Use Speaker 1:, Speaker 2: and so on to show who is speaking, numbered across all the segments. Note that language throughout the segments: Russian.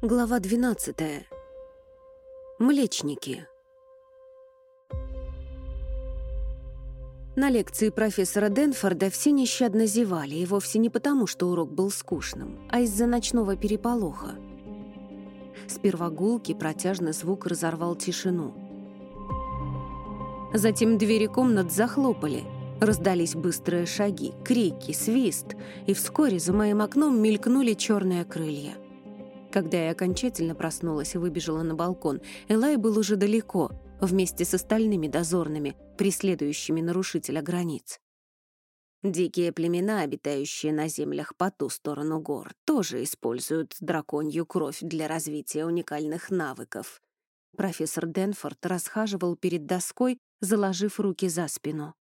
Speaker 1: Глава 12. Млечники. На лекции профессора Денфорда все нещадно зевали, и вовсе не потому, что урок был скучным, а из-за ночного переполоха. Сперва гулкий протяжный звук разорвал тишину. Затем двери комнат захлопали, раздались быстрые шаги, крики, свист, и вскоре за моим окном мелькнули черные крылья — когда я окончательно проснулась и выбежала на балкон, Элай был уже далеко, вместе с остальными дозорными, преследующими нарушителя границ. Дикие племена, обитающие на землях по ту сторону гор, тоже используют драконью кровь для развития уникальных навыков. Профессор Денфорд расхаживал перед доской, заложив руки за спину.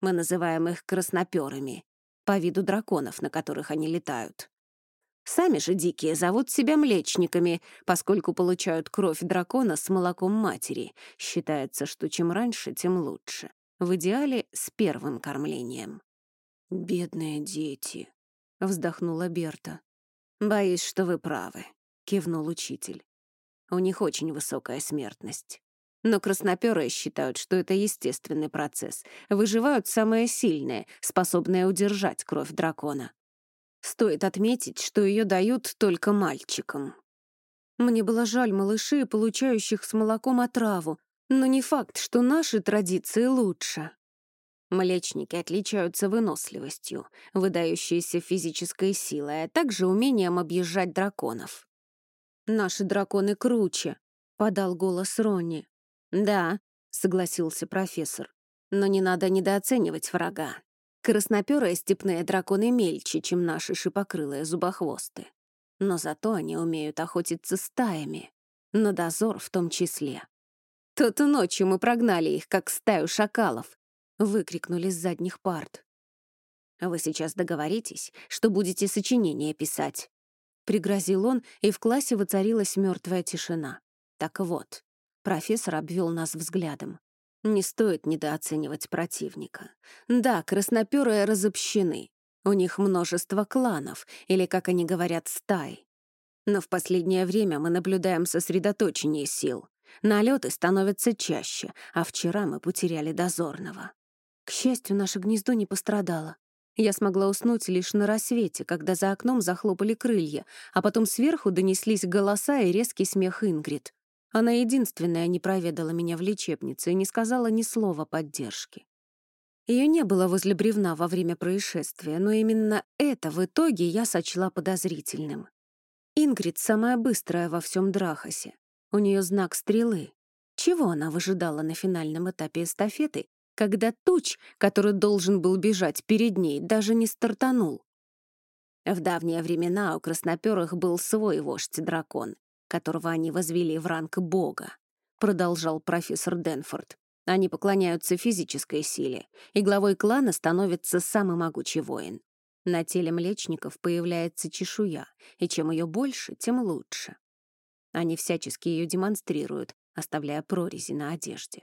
Speaker 1: Мы называем их красноперами, по виду драконов, на которых они летают. Сами же дикие зовут себя млечниками, поскольку получают кровь дракона с молоком матери. Считается, что чем раньше, тем лучше. В идеале с первым кормлением. «Бедные дети», — вздохнула Берта. «Боюсь, что вы правы», — кивнул учитель. «У них очень высокая смертность. Но красноперые считают, что это естественный процесс. Выживают самые сильные, способные удержать кровь дракона. Стоит отметить, что ее дают только мальчикам. Мне было жаль малышей, получающих с молоком отраву, но не факт, что наши традиции лучше. Млечники отличаются выносливостью, выдающейся физической силой, а также умением объезжать драконов. «Наши драконы круче», — подал голос Ронни. «Да», — согласился профессор, «но не надо недооценивать врага. Красноперые степные драконы мельче, чем наши шипокрылые зубохвосты. Но зато они умеют охотиться стаями, на дозор в том числе. Тут ночью мы прогнали их, как стаю шакалов, выкрикнули с задних парт. «Вы сейчас договоритесь, что будете сочинение писать», — пригрозил он, и в классе воцарилась мертвая тишина. Так вот, профессор обвел нас взглядом. Не стоит недооценивать противника. Да, красноперые разобщены. У них множество кланов, или, как они говорят, стай. Но в последнее время мы наблюдаем сосредоточение сил. Налеты становятся чаще, а вчера мы потеряли дозорного. К счастью, наше гнездо не пострадало. Я смогла уснуть лишь на рассвете, когда за окном захлопали крылья, а потом сверху донеслись голоса и резкий смех Ингрид. Она единственная не проведала меня в лечебнице и не сказала ни слова поддержки. Ее не было возле бревна во время происшествия, но именно это в итоге я сочла подозрительным. Ингрид самая быстрая во всем Драхасе. У нее знак стрелы. Чего она выжидала на финальном этапе эстафеты, когда туч, который должен был бежать перед ней, даже не стартанул? В давние времена у красноперых был свой вождь-дракон, которого они возвели в ранг бога, продолжал профессор Денфорд. Они поклоняются физической силе, и главой клана становится самый могучий воин. На теле млечников появляется чешуя, и чем ее больше, тем лучше. Они всячески ее демонстрируют, оставляя прорези на одежде.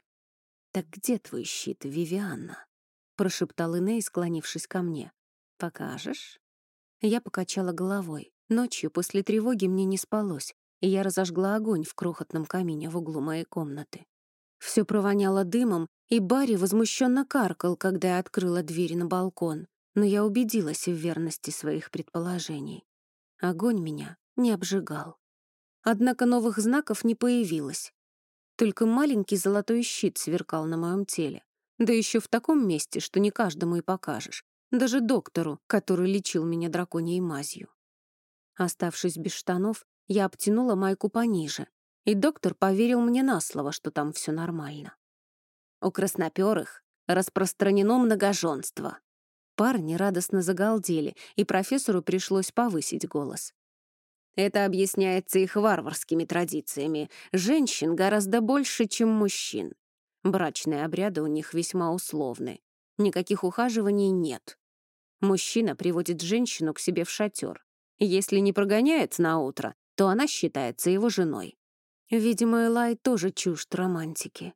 Speaker 1: «Так где твой щит, Вивианна?» — прошептал Иней, склонившись ко мне. «Покажешь?» Я покачала головой. Ночью после тревоги мне не спалось, и я разожгла огонь в крохотном камине в углу моей комнаты. Все провоняло дымом, и Барри возмущенно каркал, когда я открыла дверь на балкон, но я убедилась в верности своих предположений. Огонь меня не обжигал. Однако новых знаков не появилось. Только маленький золотой щит сверкал на моем теле. Да еще в таком месте, что не каждому и покажешь. Даже доктору, который лечил меня драконьей мазью. Оставшись без штанов, я обтянула майку пониже, и доктор поверил мне на слово, что там все нормально. У красноперых распространено многоженство. Парни радостно загалдели, и профессору пришлось повысить голос. Это объясняется их варварскими традициями. Женщин гораздо больше, чем мужчин. Брачные обряды у них весьма условны. Никаких ухаживаний нет. Мужчина приводит женщину к себе в шатер. Если не прогоняет на утро, то она считается его женой. Видимо, Элай тоже чужд романтики.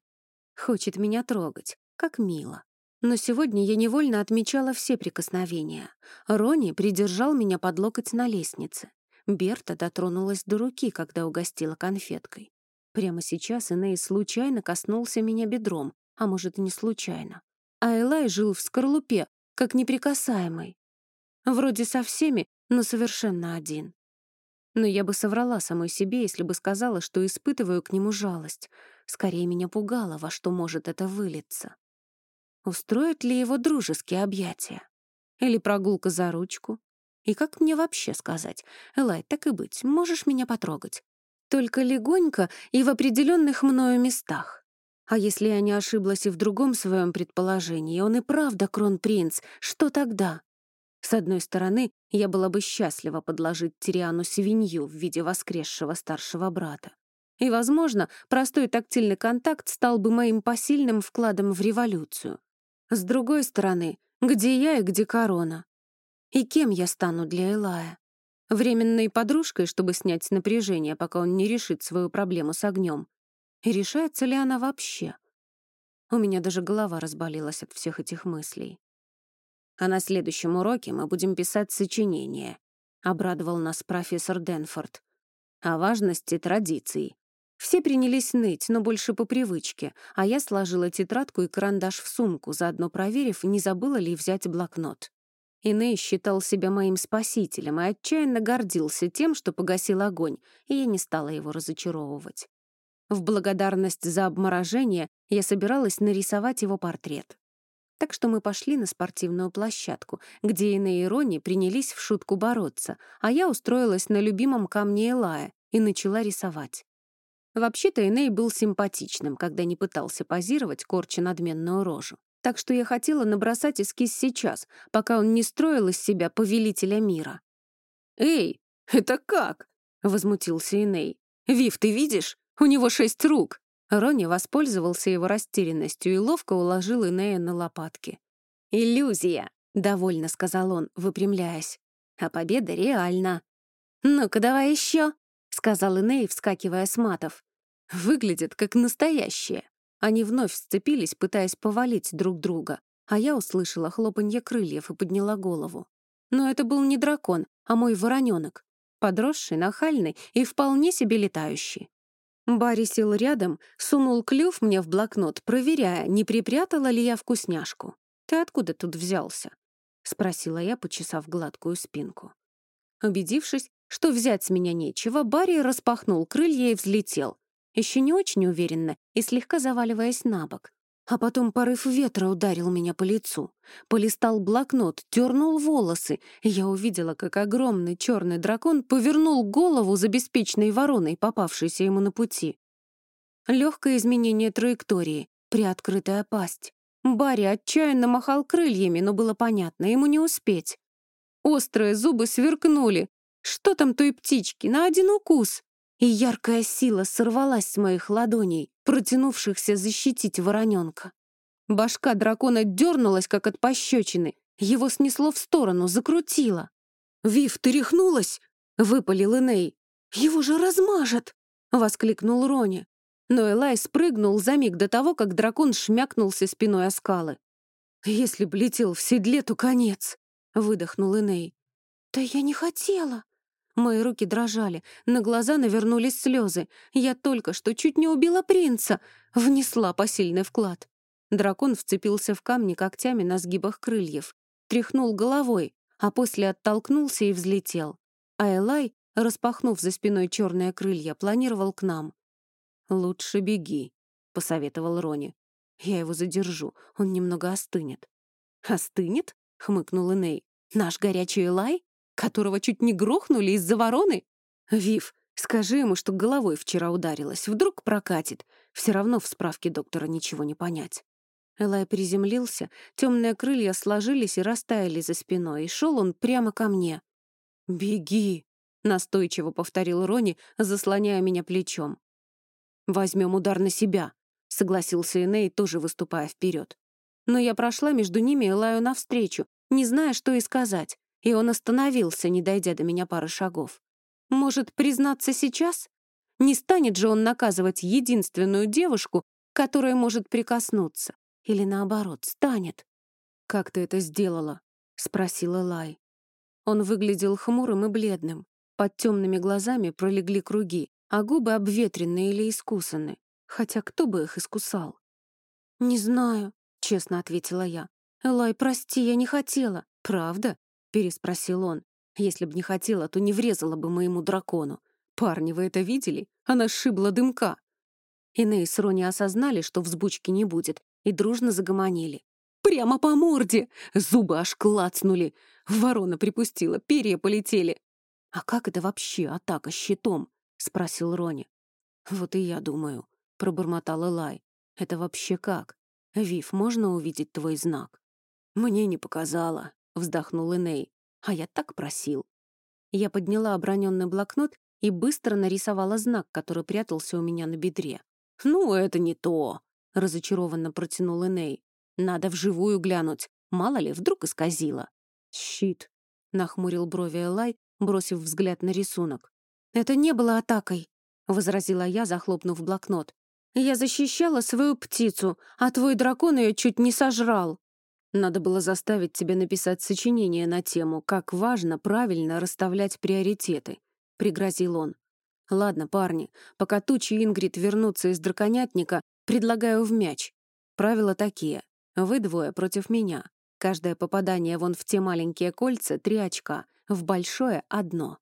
Speaker 1: Хочет меня трогать, как мило. Но сегодня я невольно отмечала все прикосновения. Рони придержал меня под локоть на лестнице. Берта дотронулась до руки, когда угостила конфеткой. Прямо сейчас Иней случайно коснулся меня бедром, а может, и не случайно. А Элай жил в скорлупе, как неприкасаемый. Вроде со всеми, но совершенно один. Но я бы соврала самой себе, если бы сказала, что испытываю к нему жалость. Скорее меня пугало, во что может это вылиться. Устроят ли его дружеские объятия? Или прогулка за ручку? И как мне вообще сказать? Элай, так и быть, можешь меня потрогать. Только легонько и в определенных мною местах. А если я не ошиблась и в другом своем предположении, он и правда кронпринц, что тогда? С одной стороны, я была бы счастлива подложить Тириану свинью в виде воскресшего старшего брата. И, возможно, простой тактильный контакт стал бы моим посильным вкладом в революцию. С другой стороны, где я и где корона? И кем я стану для Элая? Временной подружкой, чтобы снять напряжение, пока он не решит свою проблему с огнем. И решается ли она вообще? У меня даже голова разболелась от всех этих мыслей. «А на следующем уроке мы будем писать сочинение», — обрадовал нас профессор Денфорд. «О важности традиций». Все принялись ныть, но больше по привычке, а я сложила тетрадку и карандаш в сумку, заодно проверив, не забыла ли взять блокнот. Иней считал себя моим спасителем и отчаянно гордился тем, что погасил огонь, и я не стала его разочаровывать. В благодарность за обморожение я собиралась нарисовать его портрет. Так что мы пошли на спортивную площадку, где и Рони принялись в шутку бороться, а я устроилась на любимом камне Элая и начала рисовать. Вообще-то Иней был симпатичным, когда не пытался позировать, корча надменную рожу так что я хотела набросать эскиз сейчас, пока он не строил из себя повелителя мира. «Эй, это как?» — возмутился Иней. «Вив, ты видишь? У него шесть рук!» Рони воспользовался его растерянностью и ловко уложил Инея на лопатки. «Иллюзия!» — довольно сказал он, выпрямляясь. «А победа реальна!» «Ну-ка, давай еще!» — сказал Иней, вскакивая с матов. «Выглядит как настоящее!» Они вновь сцепились, пытаясь повалить друг друга, а я услышала хлопанье крыльев и подняла голову. Но это был не дракон, а мой вороненок, подросший, нахальный и вполне себе летающий. Барри сел рядом, сунул клюв мне в блокнот, проверяя, не припрятала ли я вкусняшку. «Ты откуда тут взялся?» — спросила я, почесав гладкую спинку. Убедившись, что взять с меня нечего, Барри распахнул крылья и взлетел, еще не очень уверенно и слегка заваливаясь на бок. А потом порыв ветра ударил меня по лицу. Полистал блокнот, дернул волосы, и я увидела, как огромный черный дракон повернул голову за беспечной вороной, попавшейся ему на пути. Легкое изменение траектории, приоткрытая пасть. Барри отчаянно махал крыльями, но было понятно, ему не успеть. Острые зубы сверкнули. Что там той птички, на один укус? и яркая сила сорвалась с моих ладоней, протянувшихся защитить вороненка. Башка дракона дернулась, как от пощечины. Его снесло в сторону, закрутило. «Вив, ты рехнулась?» — выпалил Иней. «Его же размажет!» — воскликнул Рони. Но Элай спрыгнул за миг до того, как дракон шмякнулся спиной о скалы. «Если б летел в седле, то конец!» — выдохнул Иней. «Да я не хотела!» Мои руки дрожали, на глаза навернулись слезы. Я только что чуть не убила принца. Внесла посильный вклад. Дракон вцепился в камни когтями на сгибах крыльев. Тряхнул головой, а после оттолкнулся и взлетел. А Элай, распахнув за спиной черные крылья, планировал к нам. «Лучше беги», — посоветовал Рони. «Я его задержу, он немного остынет». «Остынет?» — хмыкнул Эней. «Наш горячий Элай?» Которого чуть не грохнули из-за вороны? Вив, скажи ему, что головой вчера ударилась, вдруг прокатит. Все равно в справке доктора ничего не понять. Элай приземлился, темные крылья сложились и растаяли за спиной, и шел он прямо ко мне. «Беги!» — настойчиво повторил Рони, заслоняя меня плечом. «Возьмем удар на себя», — согласился Эней, тоже выступая вперед. Но я прошла между ними и Элаю навстречу, не зная, что и сказать и он остановился, не дойдя до меня пары шагов. Может, признаться сейчас? Не станет же он наказывать единственную девушку, которая может прикоснуться. Или наоборот, станет. «Как ты это сделала?» — спросила Лай. Он выглядел хмурым и бледным. Под темными глазами пролегли круги, а губы обветренные или искусаны. Хотя кто бы их искусал? «Не знаю», — честно ответила я. «Элай, прости, я не хотела». «Правда?» — переспросил он. «Если б не хотела, то не врезала бы моему дракону. Парни, вы это видели? Она сшибла дымка». Иней с Рони осознали, что взбучки не будет, и дружно загомонили. «Прямо по морде!» Зубы аж клацнули. Ворона припустила, перья полетели. «А как это вообще атака щитом?» — спросил Рони. «Вот и я думаю», — пробормотал Элай. «Это вообще как? Вив, можно увидеть твой знак?» «Мне не показала», — вздохнул Иней. «А я так просил». Я подняла оброненный блокнот и быстро нарисовала знак, который прятался у меня на бедре. «Ну, это не то», — разочарованно протянул Эней. «Надо вживую глянуть. Мало ли, вдруг исказило». «Щит», — нахмурил брови Элай, бросив взгляд на рисунок. «Это не было атакой», — возразила я, захлопнув блокнот. «Я защищала свою птицу, а твой дракон ее чуть не сожрал». Надо было заставить тебя написать сочинение на тему «Как важно правильно расставлять приоритеты», — пригрозил он. «Ладно, парни, пока Тучи и Ингрид вернутся из драконятника, предлагаю в мяч. Правила такие. Вы двое против меня. Каждое попадание вон в те маленькие кольца — три очка, в большое — одно».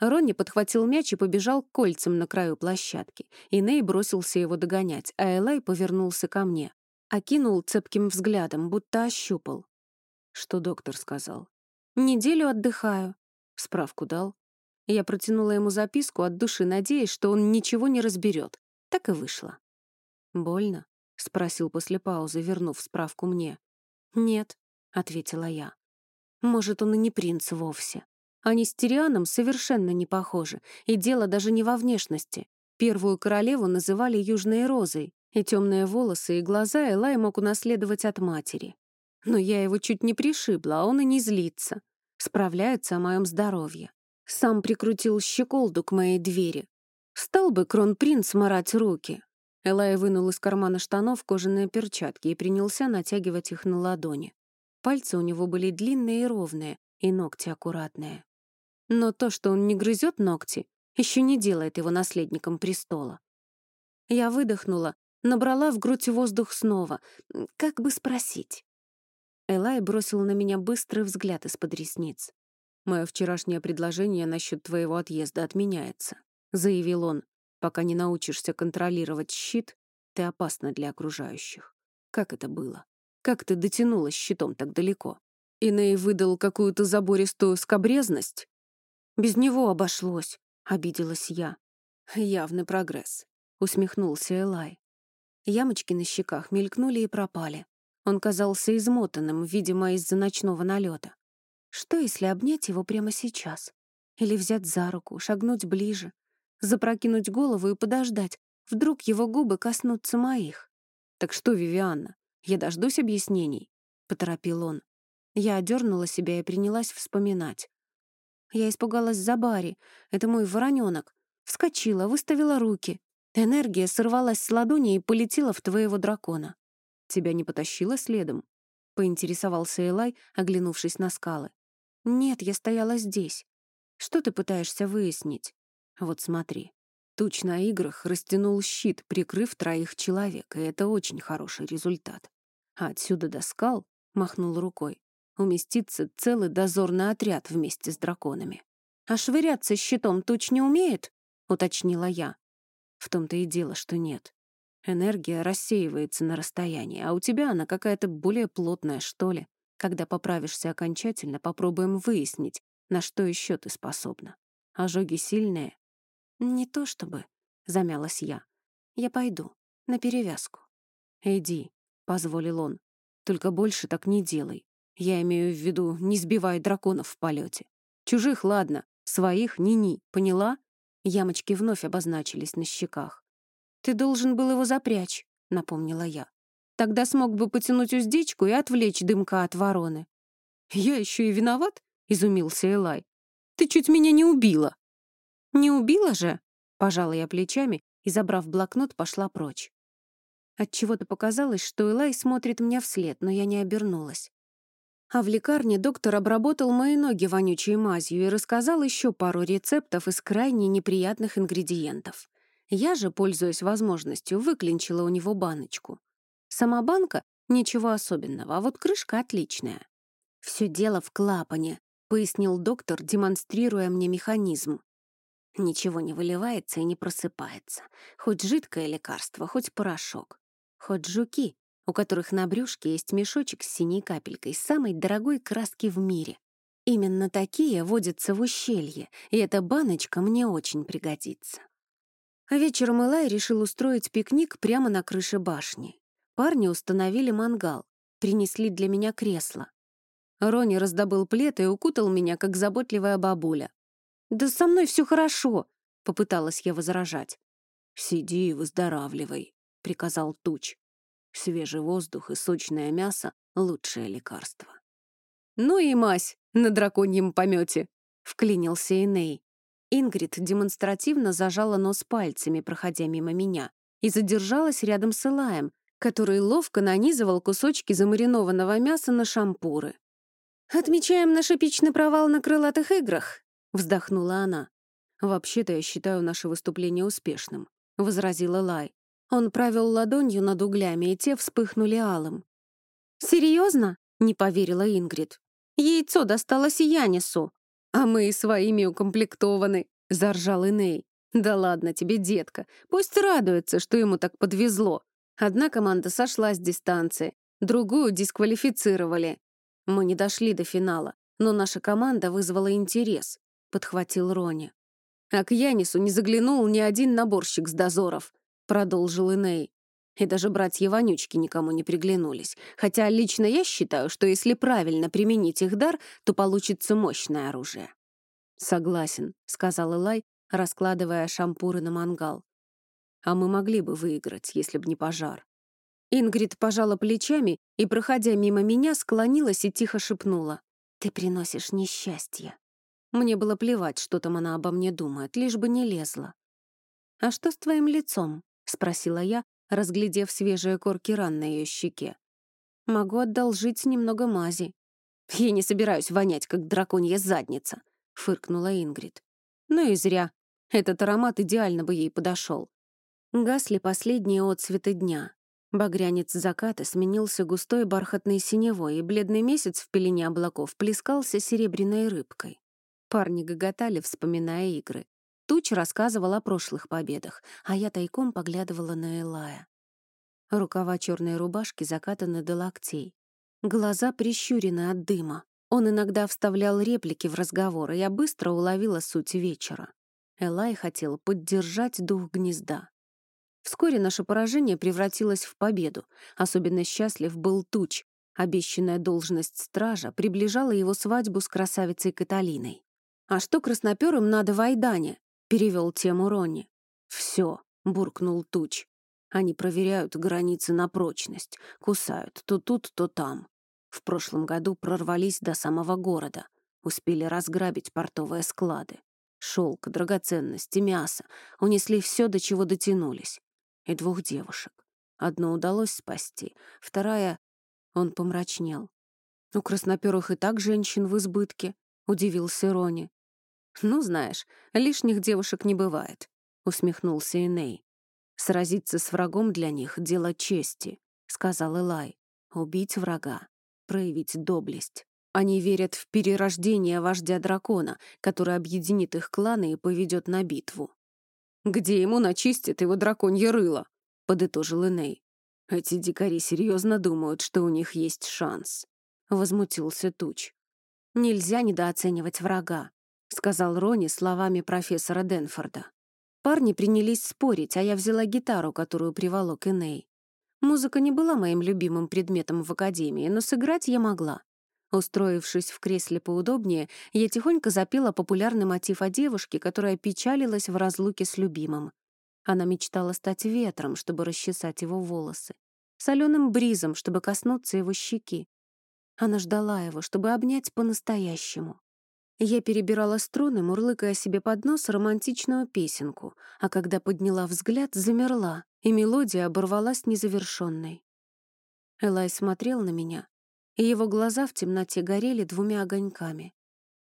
Speaker 1: Ронни подхватил мяч и побежал к кольцам на краю площадки. И Ней бросился его догонять, а Элай повернулся ко мне. Окинул цепким взглядом, будто ощупал. Что доктор сказал? «Неделю отдыхаю». Справку дал. Я протянула ему записку от души, надеясь, что он ничего не разберет. Так и вышло. «Больно?» — спросил после паузы, вернув справку мне. «Нет», — ответила я. «Может, он и не принц вовсе. Они с Тирианом совершенно не похожи, и дело даже не во внешности. Первую королеву называли Южной Розой, и темные волосы и глаза Элай мог унаследовать от матери. Но я его чуть не пришибла, а он и не злится. Справляется о моем здоровье. Сам прикрутил щеколду к моей двери. Стал бы кронпринц марать руки. Элай вынул из кармана штанов кожаные перчатки и принялся натягивать их на ладони. Пальцы у него были длинные и ровные, и ногти аккуратные. Но то, что он не грызет ногти, еще не делает его наследником престола. Я выдохнула, набрала в грудь воздух снова, как бы спросить. Элай бросил на меня быстрый взгляд из-под ресниц. «Мое вчерашнее предложение насчет твоего отъезда отменяется», — заявил он. «Пока не научишься контролировать щит, ты опасна для окружающих. Как это было? Как ты дотянулась щитом так далеко? Иней выдал какую-то забористую скобрезность?» «Без него обошлось», — обиделась я. «Явный прогресс», — усмехнулся Элай. Ямочки на щеках мелькнули и пропали. Он казался измотанным, видимо, из-за ночного налета. Что, если обнять его прямо сейчас? Или взять за руку, шагнуть ближе, запрокинуть голову и подождать, вдруг его губы коснутся моих? «Так что, Вивианна, я дождусь объяснений?» — поторопил он. Я одернула себя и принялась вспоминать. Я испугалась за Барри, это мой вороненок. Вскочила, выставила руки. Энергия сорвалась с ладони и полетела в твоего дракона. Тебя не потащило следом? Поинтересовался Элай, оглянувшись на скалы. «Нет, я стояла здесь. Что ты пытаешься выяснить? Вот смотри. Туч на играх растянул щит, прикрыв троих человек, и это очень хороший результат. А отсюда до скал, махнул рукой, уместится целый дозорный отряд вместе с драконами. «А швыряться щитом Туч не умеет?» — уточнила я. В том-то и дело, что нет. Энергия рассеивается на расстоянии, а у тебя она какая-то более плотная, что ли. Когда поправишься окончательно, попробуем выяснить, на что еще ты способна. Ожоги сильные? Не то чтобы, замялась я. Я пойду, на перевязку. Иди, позволил он. Только больше так не делай. Я имею в виду, не сбивай драконов в полете. Чужих, ладно, своих ни-ни, поняла? Ямочки вновь обозначились на щеках. «Ты должен был его запрячь», — напомнила я. Тогда смог бы потянуть уздечку и отвлечь дымка от вороны. «Я еще и виноват?» — изумился Элай. «Ты чуть меня не убила». «Не убила же?» — пожала я плечами и, забрав блокнот, пошла прочь. Отчего-то показалось, что Элай смотрит мне вслед, но я не обернулась. А в лекарне доктор обработал мои ноги вонючей мазью и рассказал еще пару рецептов из крайне неприятных ингредиентов. Я же, пользуясь возможностью, выклинчила у него баночку. Сама банка — ничего особенного, а вот крышка отличная. «Все дело в клапане», — пояснил доктор, демонстрируя мне механизм. Ничего не выливается и не просыпается. Хоть жидкое лекарство, хоть порошок. Хоть жуки, у которых на брюшке есть мешочек с синей капелькой самой дорогой краски в мире. Именно такие водятся в ущелье, и эта баночка мне очень пригодится. Вечером Элай решил устроить пикник прямо на крыше башни. Парни установили мангал, принесли для меня кресло. Рони раздобыл плед и укутал меня, как заботливая бабуля. «Да со мной все хорошо», — попыталась я возражать. «Сиди и выздоравливай», — приказал Туч. Свежий воздух и сочное мясо — лучшее лекарство. «Ну и мазь на драконьем помете!» — вклинился Иней. Ингрид демонстративно зажала нос пальцами, проходя мимо меня, и задержалась рядом с Элаем, который ловко нанизывал кусочки замаринованного мяса на шампуры. «Отмечаем наш эпичный провал на крылатых играх», — вздохнула она. «Вообще-то я считаю наше выступление успешным», — возразила Лай. Он провел ладонью над углями, и те вспыхнули алым. «Серьезно?» — не поверила Ингрид. «Яйцо досталось Янису, а мы своими укомплектованы», — заржал Иней. «Да ладно тебе, детка, пусть радуется, что ему так подвезло. Одна команда сошла с дистанции, другую дисквалифицировали. Мы не дошли до финала, но наша команда вызвала интерес», — подхватил Рони. А к Янису не заглянул ни один наборщик с дозоров продолжил Иней. И даже братья-вонючки никому не приглянулись. Хотя лично я считаю, что если правильно применить их дар, то получится мощное оружие. «Согласен», — сказал Элай, раскладывая шампуры на мангал. «А мы могли бы выиграть, если б не пожар». Ингрид пожала плечами и, проходя мимо меня, склонилась и тихо шепнула. «Ты приносишь несчастье». Мне было плевать, что там она обо мне думает, лишь бы не лезла. «А что с твоим лицом?» — спросила я, разглядев свежие корки ран на ее щеке. «Могу одолжить немного мази». «Я не собираюсь вонять, как драконья задница», — фыркнула Ингрид. «Ну и зря. Этот аромат идеально бы ей подошел. Гасли последние отцветы дня. Багрянец заката сменился густой бархатной синевой, и бледный месяц в пелене облаков плескался серебряной рыбкой. Парни гоготали, вспоминая игры. Туч рассказывал о прошлых победах, а я тайком поглядывала на Элая. Рукава черной рубашки закатаны до локтей. Глаза прищурены от дыма. Он иногда вставлял реплики в разговор, и я быстро уловила суть вечера. Элай хотел поддержать дух гнезда. Вскоре наше поражение превратилось в победу. Особенно счастлив был Туч. Обещанная должность стража приближала его свадьбу с красавицей Каталиной. А что красноперым надо в Айдане? — перевел тему Ронни. «Все», — буркнул Туч. «Они проверяют границы на прочность, кусают то тут, то там. В прошлом году прорвались до самого города, успели разграбить портовые склады. Шелк, драгоценности, мясо. Унесли все, до чего дотянулись. И двух девушек. Одну удалось спасти, вторая... Он помрачнел. «У красноперых и так женщин в избытке», — удивился Рони. «Ну, знаешь, лишних девушек не бывает», — усмехнулся Эней. «Сразиться с врагом для них — дело чести», — сказал Элай. «Убить врага, проявить доблесть. Они верят в перерождение вождя дракона, который объединит их кланы и поведет на битву». «Где ему начистит его драконье рыло?» — подытожил Эней. «Эти дикари серьезно думают, что у них есть шанс», — возмутился Туч. «Нельзя недооценивать врага», — сказал Рони словами профессора Денфорда. Парни принялись спорить, а я взяла гитару, которую приволок Эней. Музыка не была моим любимым предметом в академии, но сыграть я могла. Устроившись в кресле поудобнее, я тихонько запела популярный мотив о девушке, которая печалилась в разлуке с любимым. Она мечтала стать ветром, чтобы расчесать его волосы, соленым бризом, чтобы коснуться его щеки. Она ждала его, чтобы обнять по-настоящему. Я перебирала струны, мурлыкая себе под нос романтичную песенку, а когда подняла взгляд, замерла, и мелодия оборвалась незавершенной. Элай смотрел на меня, и его глаза в темноте горели двумя огоньками.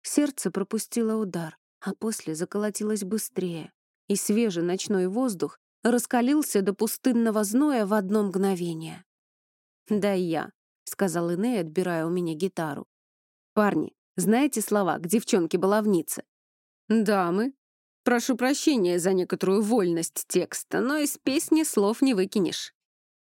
Speaker 1: Сердце пропустило удар, а после заколотилось быстрее, и свежий ночной воздух раскалился до пустынного зноя в одно мгновение. «Да я», — сказал Иней, отбирая у меня гитару. «Парни, знаете слова к девчонке-баловнице?» «Дамы, прошу прощения за некоторую вольность текста, но из песни слов не выкинешь».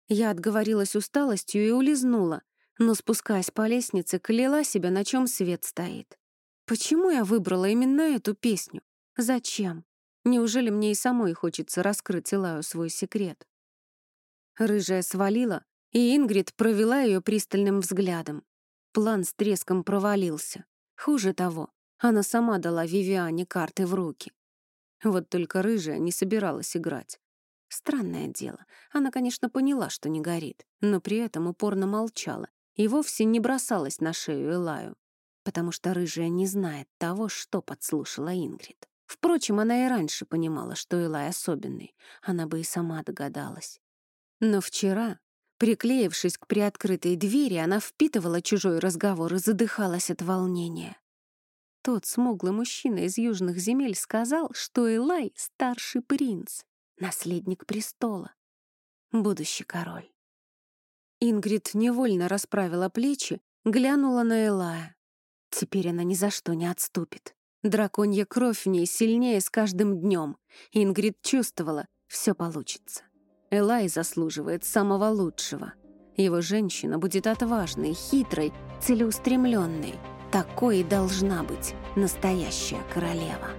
Speaker 1: Я отговорилась усталостью и улизнула, но, спускаясь по лестнице, кляла себя, на чем свет стоит. Почему я выбрала именно эту песню? Зачем? Неужели мне и самой хочется раскрыть Илаю свой секрет? Рыжая свалила, и Ингрид провела ее пристальным взглядом. План с треском провалился. Хуже того, она сама дала Вивиане карты в руки. Вот только рыжая не собиралась играть. Странное дело. Она, конечно, поняла, что не горит, но при этом упорно молчала и вовсе не бросалась на шею Элаю, потому что рыжая не знает того, что подслушала Ингрид. Впрочем, она и раньше понимала, что Элай особенный, она бы и сама догадалась. Но вчера, приклеившись к приоткрытой двери, она впитывала чужой разговор и задыхалась от волнения. Тот смуглый мужчина из южных земель сказал, что Элай — старший принц, наследник престола, будущий король. Ингрид невольно расправила плечи, глянула на Элая. Теперь она ни за что не отступит. Драконья кровь в ней сильнее с каждым днем. Ингрид чувствовала, все получится. Элай заслуживает самого лучшего. Его женщина будет отважной, хитрой, целеустремленной. Такой и должна быть настоящая королева.